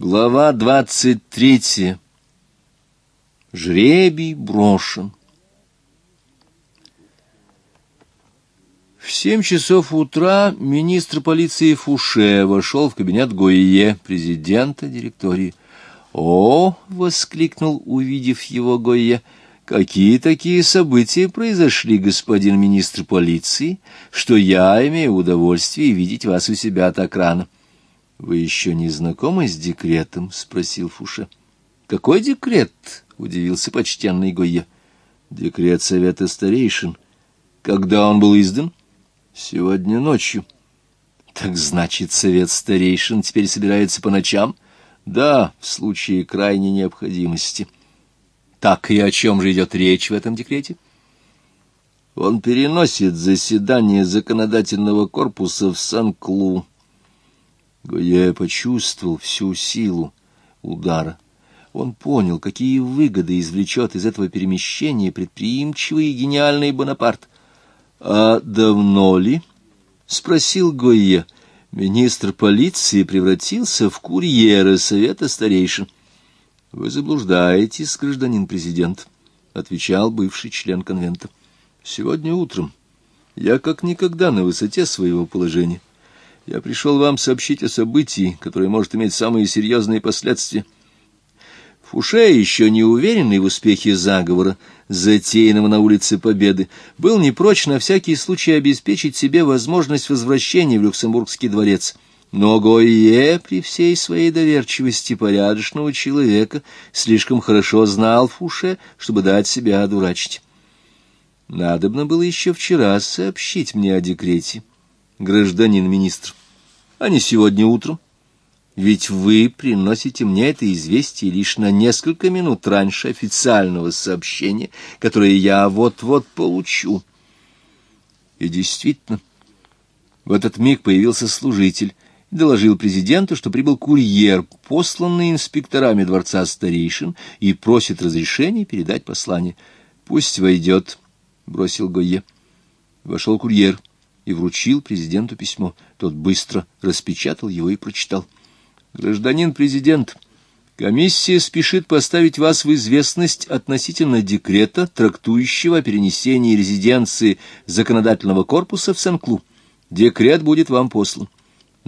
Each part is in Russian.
Глава двадцать третья. Жребий брошен. В семь часов утра министр полиции Фуше вошел в кабинет Гойе, президента директории. «О!» — воскликнул, увидев его Гойе. «Какие такие события произошли, господин министр полиции, что я имею удовольствие видеть вас у себя так рано?» «Вы еще не знакомы с декретом?» — спросил Фуше. «Какой декрет?» — удивился почтенный Гойе. «Декрет Совета Старейшин. Когда он был издан?» «Сегодня ночью». «Так значит, Совет Старейшин теперь собирается по ночам?» «Да, в случае крайней необходимости». «Так и о чем же идет речь в этом декрете?» «Он переносит заседание законодательного корпуса в Сан-Клу». Гое почувствовал всю силу удара. Он понял, какие выгоды извлечет из этого перемещения предприимчивый и гениальный Бонапарт. — А давно ли? — спросил Гойе. Министр полиции превратился в курьера Совета Старейшин. — Вы заблуждаетесь, гражданин президент, — отвечал бывший член конвента. — Сегодня утром я как никогда на высоте своего положения. Я пришел вам сообщить о событии, которое может иметь самые серьезные последствия. Фуше, еще не уверенный в успехе заговора, затеянного на улице Победы, был не прочь на всякий случай обеспечить себе возможность возвращения в Люксембургский дворец. Но Гойе, при всей своей доверчивости порядочного человека, слишком хорошо знал Фуше, чтобы дать себя одурачить. Надобно было еще вчера сообщить мне о декрете, гражданин министр а не сегодня утром. Ведь вы приносите мне это известие лишь на несколько минут раньше официального сообщения, которое я вот-вот получу. И действительно, в этот миг появился служитель и доложил президенту, что прибыл курьер, посланный инспекторами дворца старейшин, и просит разрешения передать послание. «Пусть войдет», — бросил Гойе. Вошел курьер и вручил президенту письмо. Тот быстро распечатал его и прочитал. «Гражданин президент, комиссия спешит поставить вас в известность относительно декрета, трактующего о перенесении резиденции законодательного корпуса в Сен-Клу. Декрет будет вам послан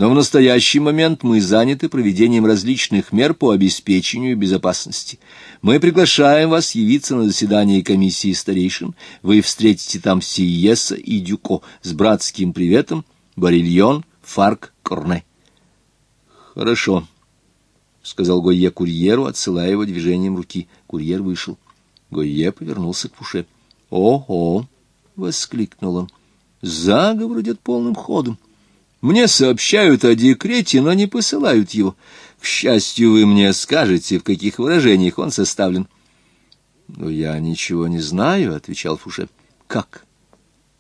но в настоящий момент мы заняты проведением различных мер по обеспечению безопасности. Мы приглашаем вас явиться на заседание комиссии старейшин. Вы встретите там Сиеса и Дюко с братским приветом Барильон, Фарк, Корне. — Хорошо, — сказал Гойе курьеру, отсылая его движением руки. Курьер вышел. Гойе повернулся к Пуше. «О — О-о! — воскликнул он. — Заговор идет полным ходом. — мне сообщают о декрете, но не посылают его. К счастью, вы мне скажете, в каких выражениях он составлен. — Но я ничего не знаю, — отвечал Фуше. — Как?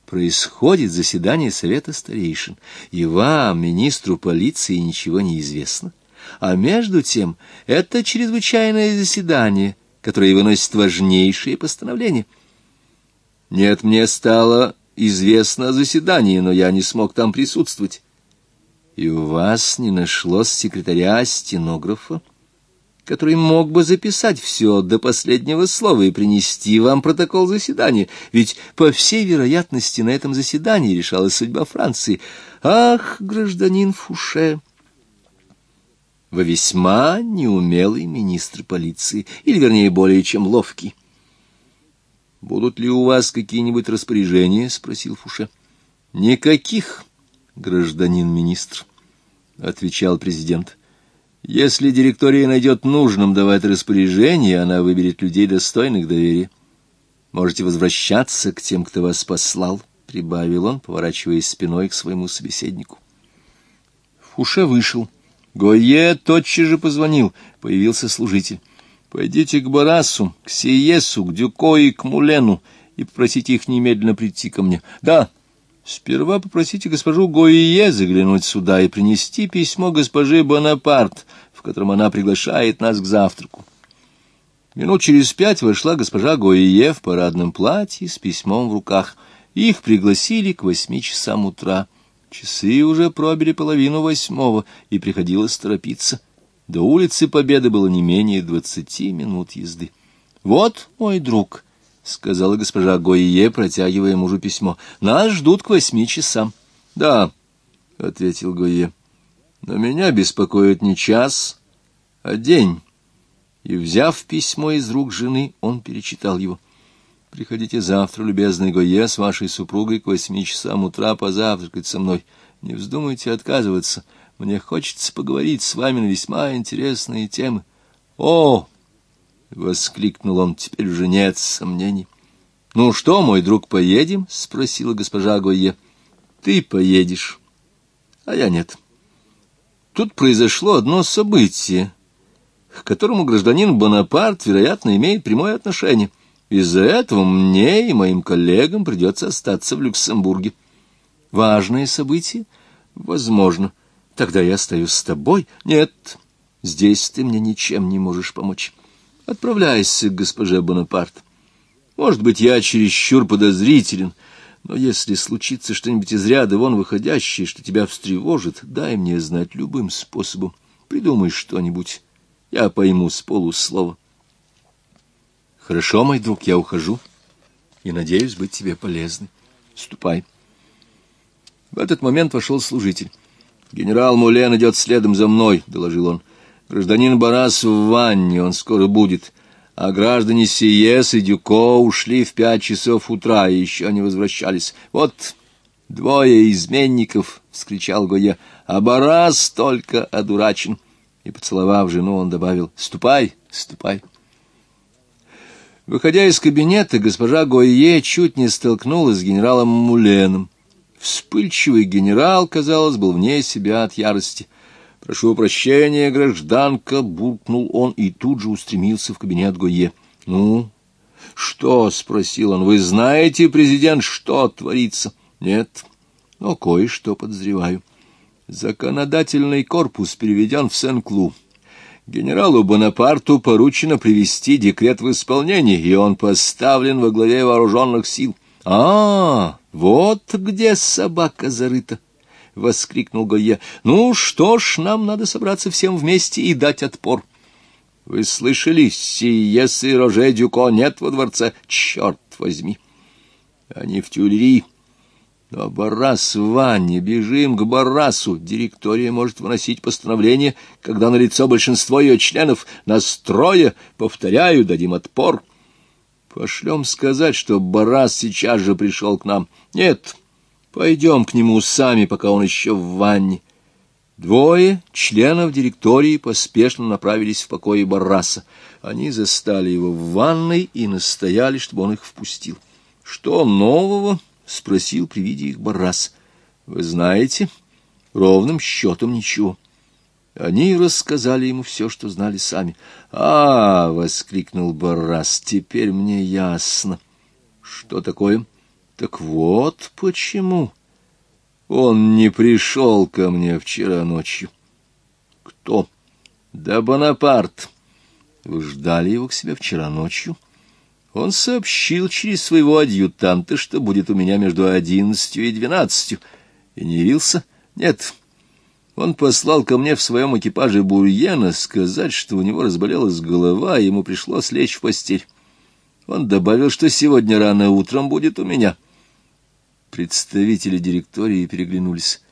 Происходит заседание Совета Старейшин, и вам, министру полиции, ничего не известно. А между тем, это чрезвычайное заседание, которое выносит важнейшие постановления. Нет, мне стало известно о заседании, но я не смог там присутствовать. И у вас не нашлось секретаря-стенографа, который мог бы записать все до последнего слова и принести вам протокол заседания, ведь, по всей вероятности, на этом заседании решалась судьба Франции. Ах, гражданин Фуше! Вы весьма неумелый министр полиции, или, вернее, более чем ловкий. «Будут ли у вас какие-нибудь распоряжения?» — спросил Фуше. «Никаких, гражданин министр. — отвечал президент. «Если директория найдет нужным давать распоряжение, она выберет людей, достойных доверия. Можете возвращаться к тем, кто вас послал», — прибавил он, поворачиваясь спиной к своему собеседнику. Фуше вышел. Гойе тотчас же позвонил. Появился служитель. «Пойдите к Барасу, к Сиесу, к Дюко и к Мулену и попросите их немедленно прийти ко мне». «Да». Сперва попросите госпожу Гойе заглянуть сюда и принести письмо госпоже Бонапарт, в котором она приглашает нас к завтраку. Минут через пять вошла госпожа Гойе в парадном платье с письмом в руках. Их пригласили к восьми часам утра. Часы уже пробили половину восьмого, и приходилось торопиться. До улицы Победы было не менее двадцати минут езды. — Вот, мой друг, — сказала госпожа Гойе, протягивая мужу письмо, — нас ждут к восьми часам. — Да, — ответил Гойе, — но меня беспокоит не час, а день. И, взяв письмо из рук жены, он перечитал его. — Приходите завтра, любезный Гойе, с вашей супругой к восьми часам утра позавтракать со мной. Не вздумайте отказываться. — мне хочется поговорить с вами на весьма интересные темы. О! — воскликнул он, — теперь уже нет сомнений. — Ну что, мой друг, поедем? — спросила госпожа Гойе. — Ты поедешь, а я нет. Тут произошло одно событие, к которому гражданин Бонапарт, вероятно, имеет прямое отношение. Из-за этого мне и моим коллегам придется остаться в Люксембурге. Важное событие? Возможно. Тогда я остаюсь с тобой. Нет, здесь ты мне ничем не можешь помочь. Отправляйся к госпоже Бонапарт. Может быть, я чересчур подозрителен, но если случится что-нибудь из ряда вон выходящее, что тебя встревожит, дай мне знать любым способом. Придумай что-нибудь. Я пойму с полуслова. Хорошо, мой друг, я ухожу и надеюсь быть тебе полезным. Ступай. В этот момент вошел служитель. «Генерал Мулен идет следом за мной», — доложил он. «Гражданин Барас в ванне, он скоро будет. А граждане Сиес и Дюко ушли в пять часов утра и еще не возвращались. Вот двое изменников!» — вскричал Гоя. «А Барас только одурачен». И, поцеловав жену, он добавил «Ступай, ступай». Выходя из кабинета, госпожа Гойе чуть не столкнулась с генералом Муленом. Вспыльчивый генерал, казалось, был вне себя от ярости. «Прошу прощения, гражданка!» — буркнул он и тут же устремился в кабинет Гойе. «Ну, что?» — спросил он. «Вы знаете, президент, что творится?» «Нет, но кое-что подозреваю. Законодательный корпус переведен в Сен-Клу. Генералу Бонапарту поручено привести декрет в исполнение, и он поставлен во главе вооруженных сил. А, вот где собака зарыта! — воскликнул Гойе. — Ну что ж, нам надо собраться всем вместе и дать отпор. — Вы слышали, Сиес и Роже Дюко нет во дворце? Черт возьми! Они в тюльри. Но Баррас в ванне, бежим к Баррасу. Директория может выносить постановление, когда налицо большинство ее членов. Настроя, повторяю, дадим отпор. — Пошлем сказать, что Барас сейчас же пришел к нам. Нет, пойдем к нему сами, пока он еще в ванне. Двое членов директории поспешно направились в покои Барраса. Они застали его в ванной и настояли, чтобы он их впустил. — Что нового? — спросил при виде их Баррас. — Вы знаете, ровным счетом ничего. — они рассказали ему все, что знали сами. «А, — воскликнул Баррас, — теперь мне ясно. Что такое? Так вот почему. Он не пришел ко мне вчера ночью. Кто? Да Бонапарт. Вы ждали его к себе вчера ночью? Он сообщил через своего адъютанта, что будет у меня между одиннадцатью и двенадцатью. И не явился? Нет, — он послал ко мне в своем экипаже Бурьена сказать, что у него разболелась голова, и ему пришлось лечь в постель. Он добавил, что сегодня рано утром будет у меня. Представители директории переглянулись.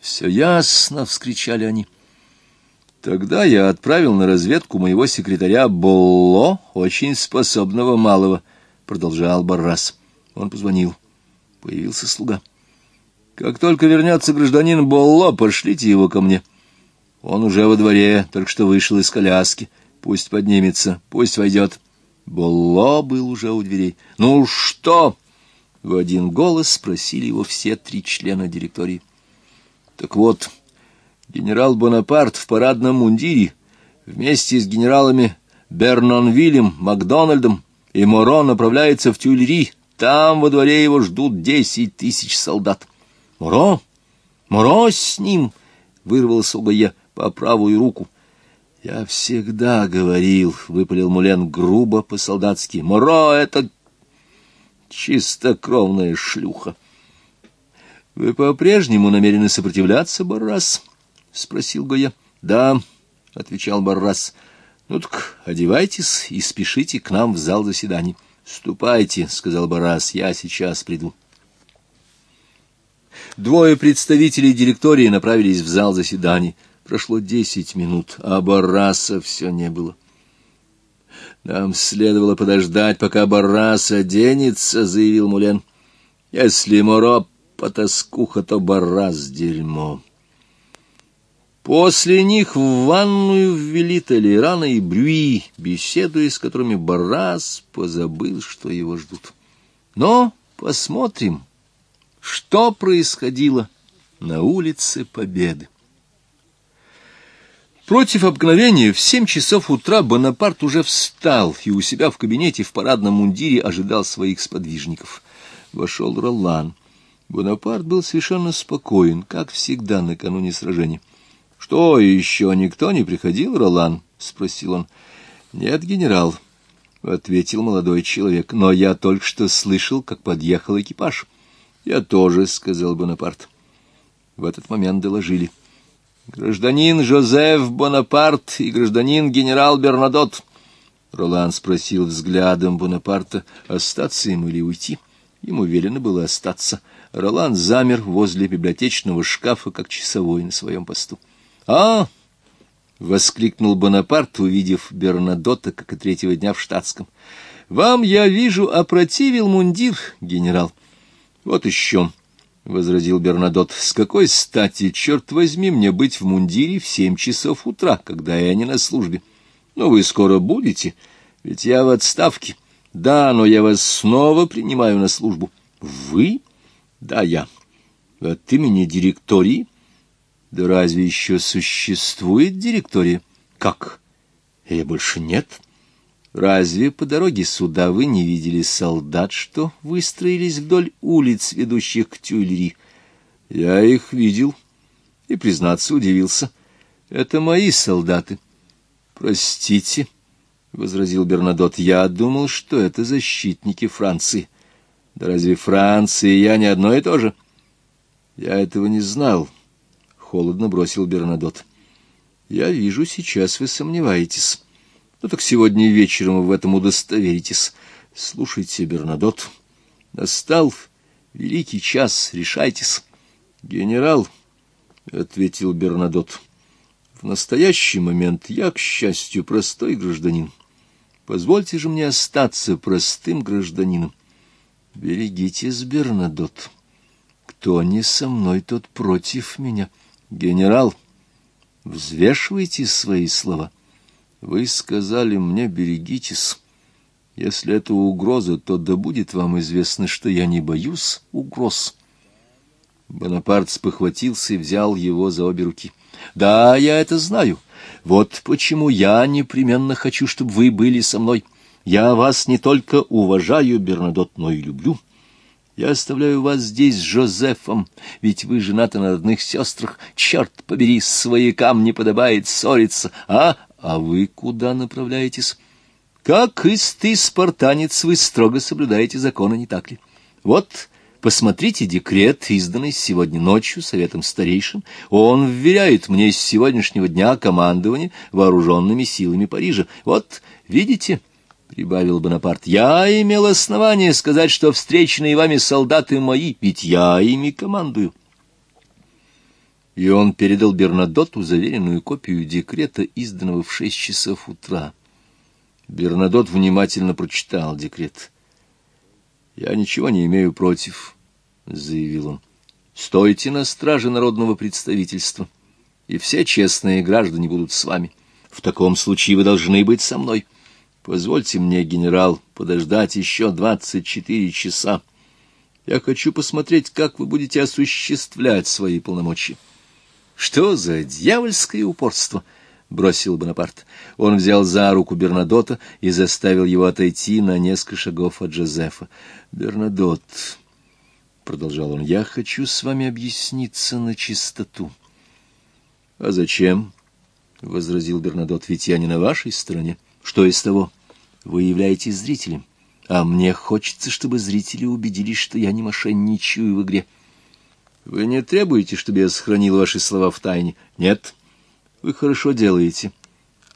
«Все ясно!» — вскричали они. Тогда я отправил на разведку моего секретаря Болло, очень способного малого, — продолжал Баррас. Он позвонил. Появился слуга. Как только вернется гражданин Болло, пошлите его ко мне. Он уже во дворе, только что вышел из коляски. Пусть поднимется, пусть войдет. Болло был уже у дверей. «Ну что?» — в один голос спросили его все три члена директории. «Так вот, генерал Бонапарт в парадном мундире вместе с генералами Бернонвиллем, Макдональдом и Моро направляется в Тюльри. Там во дворе его ждут десять тысяч солдат». «Моро! Моро с ним!» — вырвался Угая по правую руку. «Я всегда говорил», — выпалил Мулен грубо по-солдатски, — «Моро — это чистокровная шлюха». «Вы по-прежнему намерены сопротивляться, Баррас?» — спросил Гоя. «Да», — отвечал Баррас. Ну так одевайтесь и спешите к нам в зал заседаний. Ступайте, сказал Баррас, я сейчас приду. Двое представителей директории направились в зал заседаний. Прошло десять минут, а Барраса все не было. «Нам следовало подождать, пока Баррас оденется», — заявил Мулен. «Если Моро потаскуха, то Баррас дерьмо». После них в ванную ввели Толерана и Брюи, беседуя с которыми Баррас позабыл, что его ждут. Но посмотрим, что происходило на улице Победы. Против обыкновения в семь часов утра Бонапарт уже встал и у себя в кабинете в парадном мундире ожидал своих сподвижников. Вошел Ролан. Бонапарт был совершенно спокоен, как всегда накануне сражения. — Что, еще никто не приходил, Ролан? — спросил он. — Нет, генерал, — ответил молодой человек, — но я только что слышал, как подъехал экипаж. — Я тоже, — сказал Бонапарт. В этот момент доложили. Гражданин Жозеф Бонапарт и гражданин генерал Бернадот. Ролан спросил взглядом Бонапарта, остаться ему или уйти. Ему велено было остаться. Ролан замер возле библиотечного шкафа, как часовой на своем посту. «А!» — воскликнул Бонапарт, увидев Бернадота, как и третьего дня в штатском. «Вам, я вижу, опротивил мундир, генерал. Вот еще!» — возразил Бернадот. — С какой стати, черт возьми, мне быть в мундире в семь часов утра, когда я не на службе? Но вы скоро будете, ведь я в отставке. Да, но я вас снова принимаю на службу. — Вы? — Да, я. — От имени директории? — да разве еще существует директория? Как? Ее больше нет? Разве по дороге сюда вы не видели солдат, что выстроились вдоль улиц, ведущих к Тюльри? Я их видел и, признаться, удивился. Это мои солдаты. Простите, — возразил Бернадот, — я думал, что это защитники Франции. Да разве Франция и я не одно и то же? Я этого не знал. — холодно бросил Бернадот. Я вижу, сейчас вы сомневаетесь. Ну так сегодня вечером вы в этом удостоверитесь. Слушайте, Бернадот, настал великий час, решайтесь. Генерал, — ответил Бернадот, — в настоящий момент я, к счастью, простой гражданин. Позвольте же мне остаться простым гражданином. Берегитесь, Бернадот. Кто не со мной, тот против меня. — Генерал, взвешивайте свои слова. Вы сказали мне, берегитесь. Если это угроза, то да будет вам известно, что я не боюсь угроз. Бонапарт спохватился и взял его за обе руки. Да, я это знаю. Вот почему я непременно хочу, чтобы вы были со мной. Я вас не только уважаю, Бернадот, но и люблю. Я оставляю вас здесь с Жозефом, ведь вы женаты на родных сестрах. Черт побери, своякам не подобает ссориться. А, а вы куда направляетесь? Как истый спартанец вы строго соблюдаете законы, не так ли? Вот... Посмотрите декрет, изданный сегодня ночью Советом Старейшин. Он вверяет мне с сегодняшнего дня командование вооруженными силами Парижа. Вот, видите, — прибавил Бонапарт, — я имел основание сказать, что встреченные вами солдаты мои, ведь я ими командую. И он передал Бернадоту заверенную копию декрета, изданного в шесть часов утра. Бернадот внимательно прочитал декрет. «Я ничего не имею против», — заявил он. «Стойте на страже народного представительства, и все честные граждане будут с вами. В таком случае вы должны быть со мной». Позвольте мне, генерал, подождать еще двадцать четыре часа. Я хочу посмотреть, как вы будете осуществлять свои полномочия. Что за дьявольское упорство? — бросил Бонапарт. Он взял за руку Бернадота и заставил его отойти на несколько шагов от Жозефа. — Бернадот, — продолжал он, — я хочу с вами объясниться на чистоту. — А зачем? — возразил Бернадот, — ведь я не на вашей стороне. Что из того? — вы являетесь зрителем, а мне хочется, чтобы зрители убедились, что я не мошенничаю в игре. Вы не требуете, чтобы я сохранил ваши слова в тайне? Нет. Вы хорошо делаете.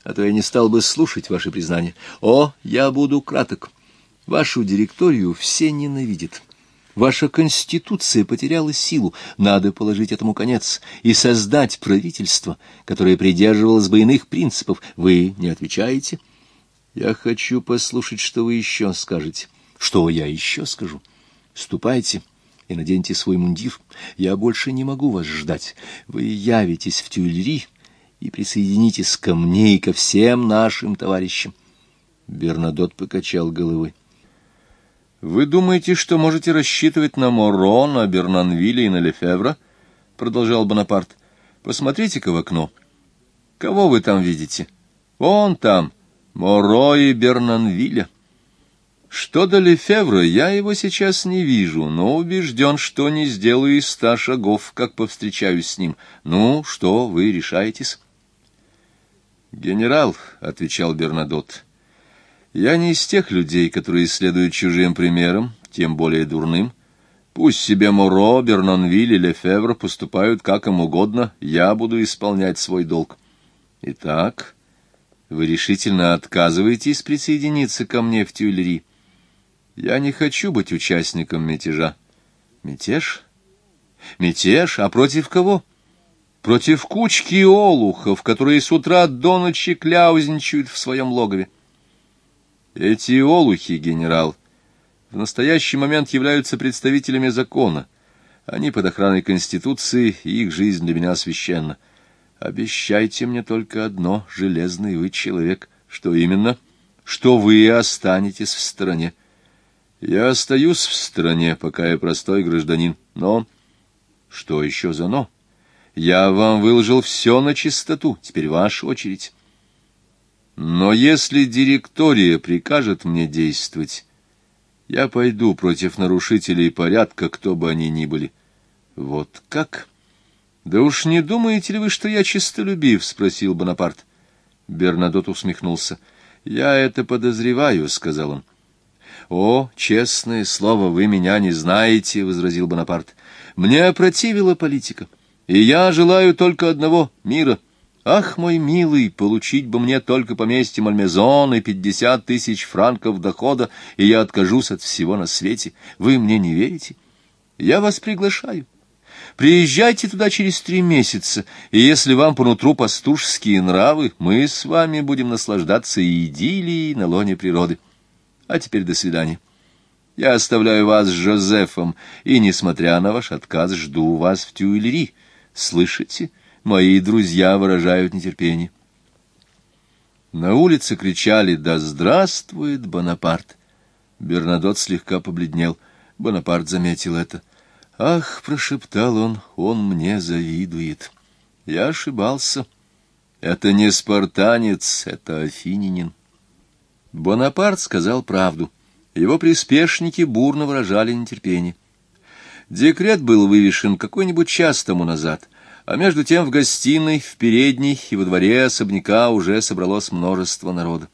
а то я не стал бы слушать ваши признания. О, я буду краток. Вашу директорию все ненавидят. Ваша конституция потеряла силу, надо положить этому конец и создать правительство, которое придерживалось бы иных принципов. Вы не отвечаете? Я хочу послушать, что вы еще скажете. Что я еще скажу? Ступайте и наденьте свой мундир. Я больше не могу вас ждать. Вы явитесь в Тюильри и присоединитесь ко мне и ко всем нашим товарищам. Бернадот покачал головой. «Вы думаете, что можете рассчитывать на Моро, на Бернанвилля и на Лефевра?» — продолжал Бонапарт. «Посмотрите-ка в окно. Кого вы там видите? Вон там, Моро и Бернанвилля. Что до Лефевра, я его сейчас не вижу, но убежден, что не сделаю и ста шагов, как повстречаюсь с ним. Ну, что, вы решаетесь?» «Генерал», — отвечал Бернадот, — я не из тех людей, которые следуют чужим примерам, тем более дурным. Пусть себе Моро, Бернонвиль и Лефевр поступают как им угодно, я буду исполнять свой долг. Итак, вы решительно отказываетесь присоединиться ко мне в Тюильри. Я не хочу быть участником мятежа. Мятеж? Мятеж? А против кого? Против кучки олухов, которые с утра до ночи кляузничают в своем логове. Эти олухи, генерал, в настоящий момент являются представителями закона. Они под охраной Конституции, и их жизнь для меня священна. Обещайте мне только одно, железный вы человек. Что именно? Что вы останетесь в стороне. Я остаюсь в стороне, пока я простой гражданин. Но... Что еще за «но»? Я вам выложил все на чистоту. Теперь ваша очередь. Но если директория прикажет мне действовать, я пойду против нарушителей порядка, кто бы они ни были. Вот как? Да уж не думаете ли вы, что я чистолюбив? спросил Бонапарт. Бернадот усмехнулся. Я это подозреваю, сказал он. О, честное слово, вы меня не знаете, возразил Бонапарт. Мне опротивила политика, и я желаю только одного мира — Ах, мой милый, получить бы мне только поместье Мальмезон и пятьдесят тысяч франков дохода, и я откажусь от всего на свете. Вы мне не верите? Я вас приглашаю. Приезжайте туда через три месяца, и если вам по нутру пастушские нравы, мы с вами будем наслаждаться идиллией на лоне природы. А теперь до свидания. Я оставляю вас с Жозефом, и, несмотря на ваш отказ, жду вас в Тюильри. Слышите? — Мои друзья выражают нетерпение. На улице кричали «Да здравствует Бонапарт!» Бернадот слегка побледнел. Бонапарт заметил это. «Ах!» — прошептал он, — «он мне завидует». Я ошибался. Это не спартанец, это афининин. Бонапарт сказал правду. Его приспешники бурно выражали нетерпение. Декрет был вывешен какой-нибудь час тому назад а между тем в гостиной, в передней и во дворе особняка уже собралось множество народа.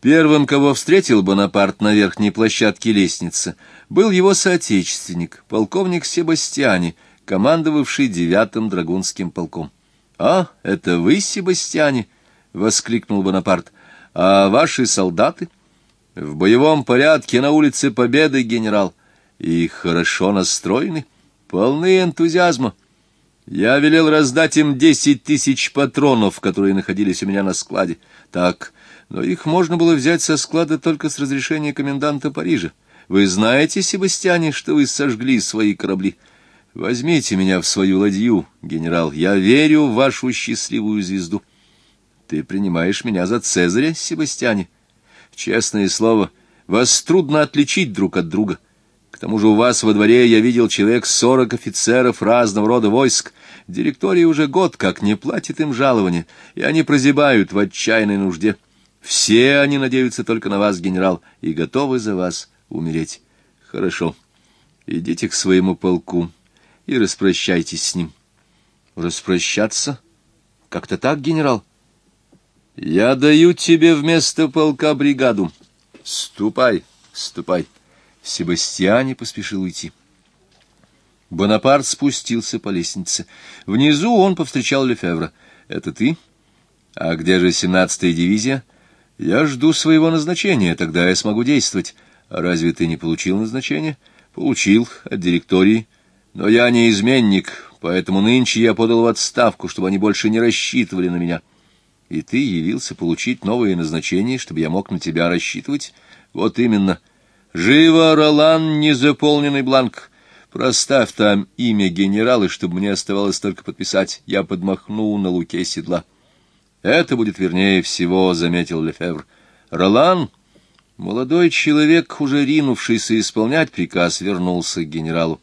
Первым, кого встретил Бонапарт на верхней площадке лестницы, был его соотечественник, полковник Себастьяни, командовавший девятым драгунским полком. — А, это вы, Себастьяни? — воскликнул Бонапарт. — А ваши солдаты? — В боевом порядке на улице Победы, генерал. И хорошо настроены, полны энтузиазма. — я велел раздать им десять тысяч патронов, которые находились у меня на складе. Так, но их можно было взять со склада только с разрешения коменданта Парижа. Вы знаете, Себастьяне, что вы сожгли свои корабли? Возьмите меня в свою ладью, генерал. Я верю в вашу счастливую звезду. Ты принимаешь меня за Цезаря, Себастьяне? Честное слово, вас трудно отличить друг от друга. К тому же у вас во дворе я видел человек сорок офицеров разного рода войск. Директория уже год как не платит им жалования, и они прозябают в отчаянной нужде. Все они надеются только на вас, генерал, и готовы за вас умереть. Хорошо, идите к своему полку и распрощайтесь с ним. Распрощаться? Как-то так, генерал? Я даю тебе вместо полка бригаду. Ступай, ступай. Себастьяне поспешил уйти. Бонапарт спустился по лестнице. Внизу он повстречал Лефевра. — Это ты? А где же семнадцатая дивизия? Я жду своего назначения, тогда я смогу действовать. Разве ты не получил назначение? Получил, от директории. Но я не изменник, поэтому нынче я подал в отставку, чтобы они больше не рассчитывали на меня. И ты явился получить новое назначение, чтобы я мог на тебя рассчитывать? Вот именно. Живо, Ролан, незаполненный бланк. Проставь там имя генерала, чтобы мне оставалось только подписать. Я подмахну на луке седла. Это будет вернее всего, — заметил Лефевр. Ролан, молодой человек, уже ринувшийся исполнять приказ, вернулся к генералу.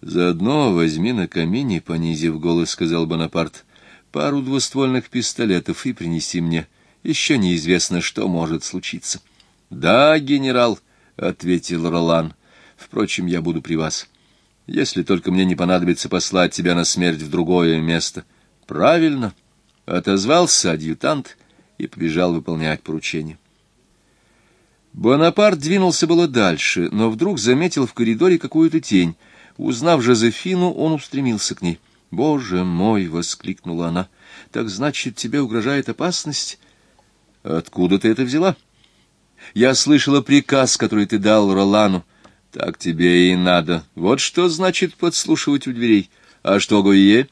Заодно возьми на камине, — понизив голос, — сказал Бонапарт, — пару двуствольных пистолетов и принеси мне. Еще неизвестно, что может случиться. — Да, генерал, — ответил Ролан. — Впрочем, я буду при вас. Если только мне не понадобится послать тебя на смерть в другое место. — Правильно, — отозвался адъютант и побежал выполнять поручение. Бонапарт двинулся было дальше, но вдруг заметил в коридоре какую-то тень — Узнав Жозефину, он устремился к ней. «Боже мой!» — воскликнула она. «Так значит, тебе угрожает опасность?» «Откуда ты это взяла?» «Я слышала приказ, который ты дал Ролану. Так тебе и надо. Вот что значит подслушивать у дверей. А что Гойе?»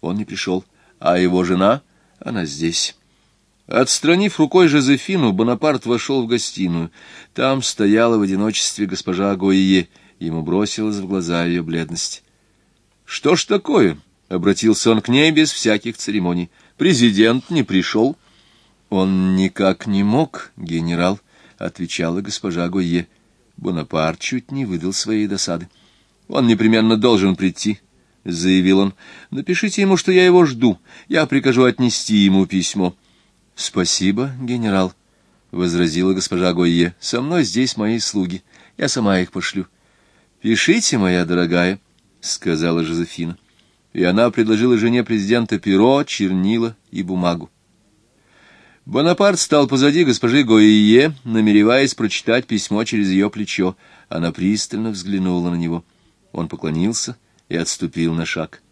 Он не пришел. «А его жена?» «Она здесь». Отстранив рукой Жозефину, Бонапарт вошел в гостиную. Там стояла в одиночестве госпожа Гойе — Ему бросилась в глаза ее бледность. — Что ж такое? — обратился он к ней без всяких церемоний. — Президент не пришел. — Он никак не мог, генерал, — отвечала госпожа Гойе. Бонапарт чуть не выдал своей досады. — Он непременно должен прийти, — заявил он. — Напишите ему, что я его жду. Я прикажу отнести ему письмо. — Спасибо, генерал, — возразила госпожа Гойе. — Со мной здесь мои слуги. Я сама их пошлю. —— Пишите, моя дорогая, — сказала Жозефина. И она предложила жене президента перо, чернила и бумагу. Бонапарт стал позади госпожи Гоие, намереваясь прочитать письмо через ее плечо. Она пристально взглянула на него. Он поклонился и отступил на шаг.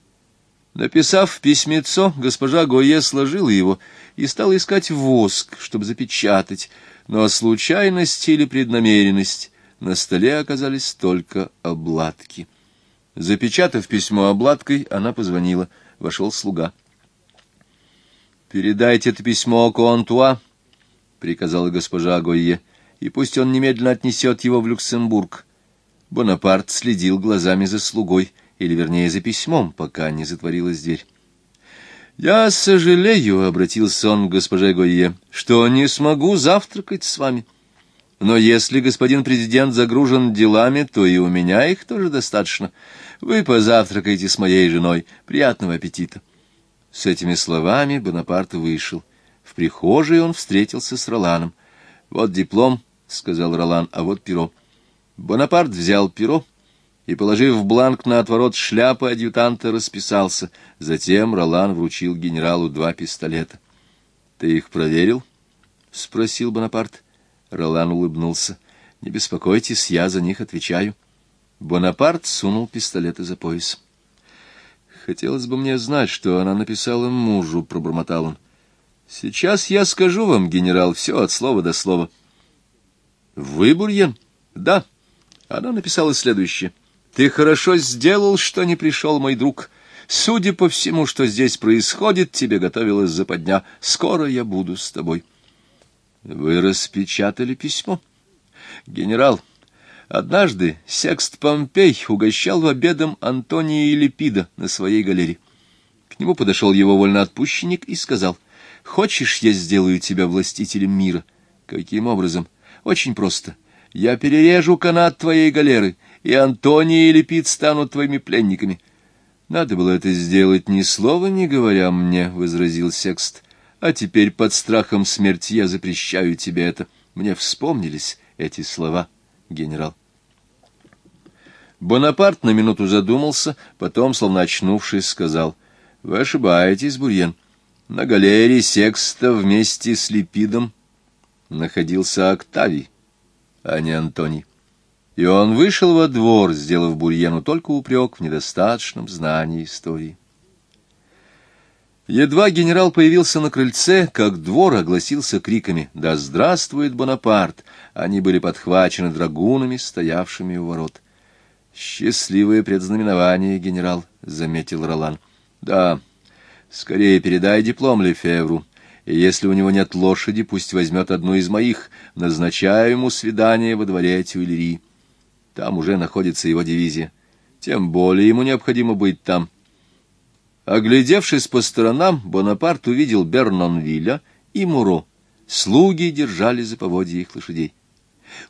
Написав письмецо, госпожа Гойе сложила его и стала искать воск, чтобы запечатать, но случайность или преднамеренность на столе оказались только обладки. Запечатав письмо обладкой, она позвонила. Вошел слуга. «Передайте это письмо Куантуа», — приказала госпожа Гойе, — «и пусть он немедленно отнесет его в Люксембург». Бонапарт следил глазами за слугой, или, вернее, за письмом, пока не затворилась дверь. «Я сожалею», — обратился он к госпоже Гойе, — «что не смогу завтракать с вами». Но если господин президент загружен делами, то и у меня их тоже достаточно. Вы позавтракаете с моей женой. Приятного аппетита. С этими словами Бонапарт вышел. В прихожей он встретился с Роланом. «Вот диплом», — сказал Ролан, — «а вот перо». Бонапарт взял перо и, положив бланк на отворот шляпы адъютанта, расписался. Затем Ролан вручил генералу два пистолета. «Ты их проверил?» — спросил Бонапарт. Ролан улыбнулся. «Не беспокойтесь, я за них отвечаю». Бонапарт сунул пистолеты за пояс. «Хотелось бы мне знать, что она написала мужу», — пробормотал он. «Сейчас я скажу вам, генерал, все от слова до слова». «Вы, Бурьен?» «Да». Она написала следующее. «Ты хорошо сделал, что не пришел, мой друг. Судя по всему, что здесь происходит, тебе готовилась западня. Скоро я буду с тобой». Вы распечатали письмо? Генерал, однажды Секст Помпей угощал обедом Антония Липида на своей галере. К нему подошел его вольноотпущенник и сказал, «Хочешь, я сделаю тебя властителем мира?» «Каким образом?» «Очень просто. Я перережу канат твоей галеры, и Антония и Липид станут твоими пленниками». «Надо было это сделать ни слова не говоря мне», — возразил Секст. А теперь под страхом смерти я запрещаю тебе это. Мне вспомнились эти слова, генерал. Бонапарт на минуту задумался, потом, словно очнувшись, сказал, — Вы ошибаетесь, Бурьен. На галерее Секста вместе с Липидом находился Октавий, а не Антоний. И он вышел во двор, сделав Бурьену только упрек в недостаточном знании истории. Едва генерал появился на крыльце, как двор огласился криками «Да здравствует Бонапарт!» Они были подхвачены драгунами, стоявшими у ворот. «Счастливое предзнаменование, генерал», — заметил Ролан. «Да, скорее передай диплом Лефевру, и если у него нет лошади, пусть возьмет одну из моих, назначаю ему свидание во дворе Тюильри. Там уже находится его дивизия. Тем более ему необходимо быть там». Оглядевшись по сторонам, Бонапарт увидел Бернонвилля и Муро. Слуги держали за поводья их лошадей.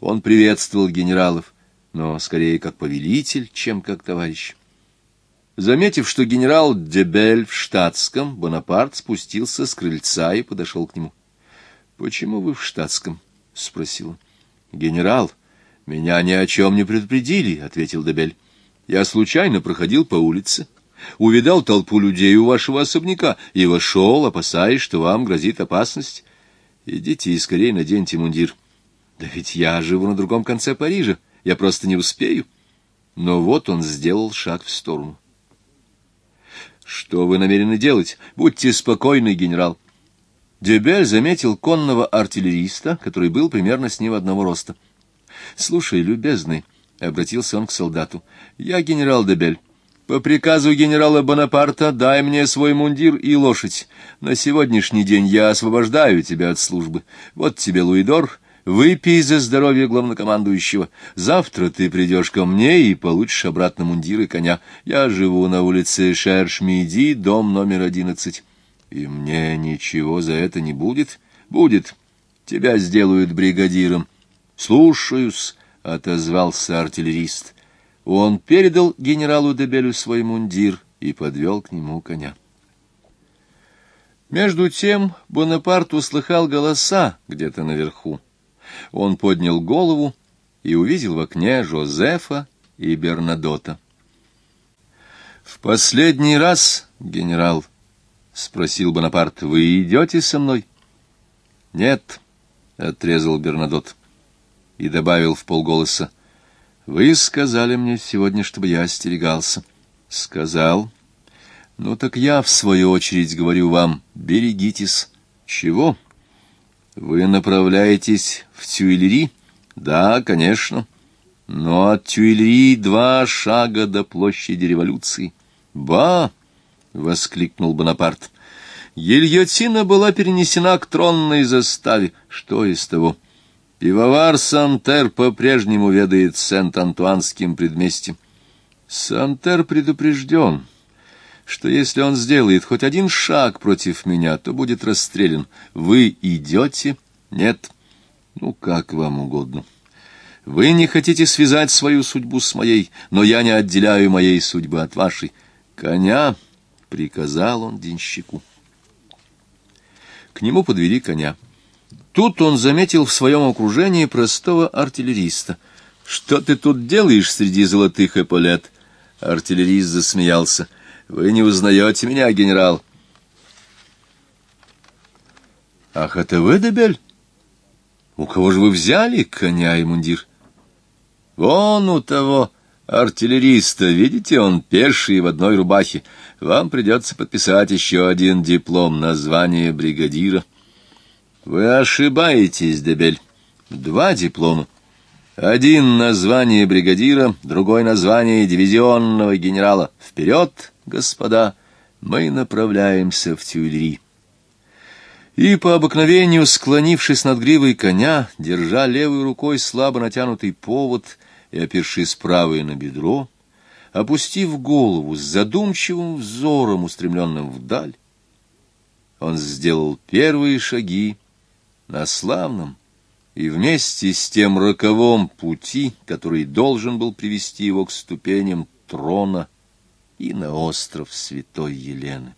Он приветствовал генералов, но скорее как повелитель, чем как товарищ. Заметив, что генерал Дебель в штатском, Бонапарт спустился с крыльца и подошел к нему. — Почему вы в штатском? — спросил он. — Генерал, меня ни о чем не предупредили, — ответил Дебель. — Я случайно проходил по улице увидал толпу людей у вашего особняка и вошел, опасаясь, что вам грозит опасность. Идите и скорее наденьте мундир. Да ведь я живу на другом конце Парижа, я просто не успею. Но вот он сделал шаг в сторону. Что вы намерены делать? Будьте спокойны, генерал. Дюбель заметил конного артиллериста, который был примерно с ним одного роста. — Слушай, любезный, — обратился он к солдату, — я генерал Дебель. По приказу генерала Бонапарта дай мне свой мундир и лошадь. На сегодняшний день я освобождаю тебя от службы. Вот тебе луидор, выпей за здоровье главнокомандующего. Завтра ты придешь ко мне и получишь обратно мундир и коня. Я живу на улице Шершмиди, дом номер одиннадцать. И мне ничего за это не будет? Будет. Тебя сделают бригадиром. Слушаюсь, — отозвался артиллерист. Он передал генералу Дебелю свой мундир и подвел к нему коня. Между тем Бонапарт услыхал голоса где-то наверху. Он поднял голову и увидел в окне Жозефа и Бернадота. — В последний раз, генерал, — спросил Бонапарт, — вы идете со мной? — Нет, — отрезал Бернадот и добавил в полголоса, вы сказали мне сегодня, чтобы я остерегался. Сказал. Ну так я, в свою очередь, говорю вам, берегитесь. Чего? Вы направляетесь в Тюильри? Да, конечно. Но от Тюильри два шага до площади революции. Ба! — воскликнул Бонапарт. Гильотина была перенесена к тронной заставе. Что из того? — Пивовар Сантер по-прежнему ведает Сент-Антуанским предместьем. Сантер предупрежден, что если он сделает хоть один шаг против меня, то будет расстрелян. Вы идете? Нет. Ну, как вам угодно. Вы не хотите связать свою судьбу с моей, но я не отделяю моей судьбы от вашей. Коня, — приказал он денщику. К нему подвели коня. Тут он заметил в своем окружении простого артиллериста. «Что ты тут делаешь среди золотых эполет?» Артиллерист засмеялся. «Вы не узнаете меня, генерал?» «Ах, это вы, Дебель? У кого же вы взяли коня и мундир?» «Вон у того артиллериста, видите, он пеший в одной рубахе. Вам придется подписать еще один диплом на звание бригадира». Вы ошибаетесь, Дебель. Два диплома. Один название бригадира, другой название дивизионного генерала. Вперед, господа, мы направляемся в Тюильри. И по обыкновению, склонившись над гривой коня, держа левой рукой слабо натянутый повод и опершись правой на бедро, опустив голову с задумчивым взором, устремленным вдаль, он сделал первые шаги на славном и вместе с тем роковом пути, который должен был привести его к ступеням трона и на остров Святой Елены.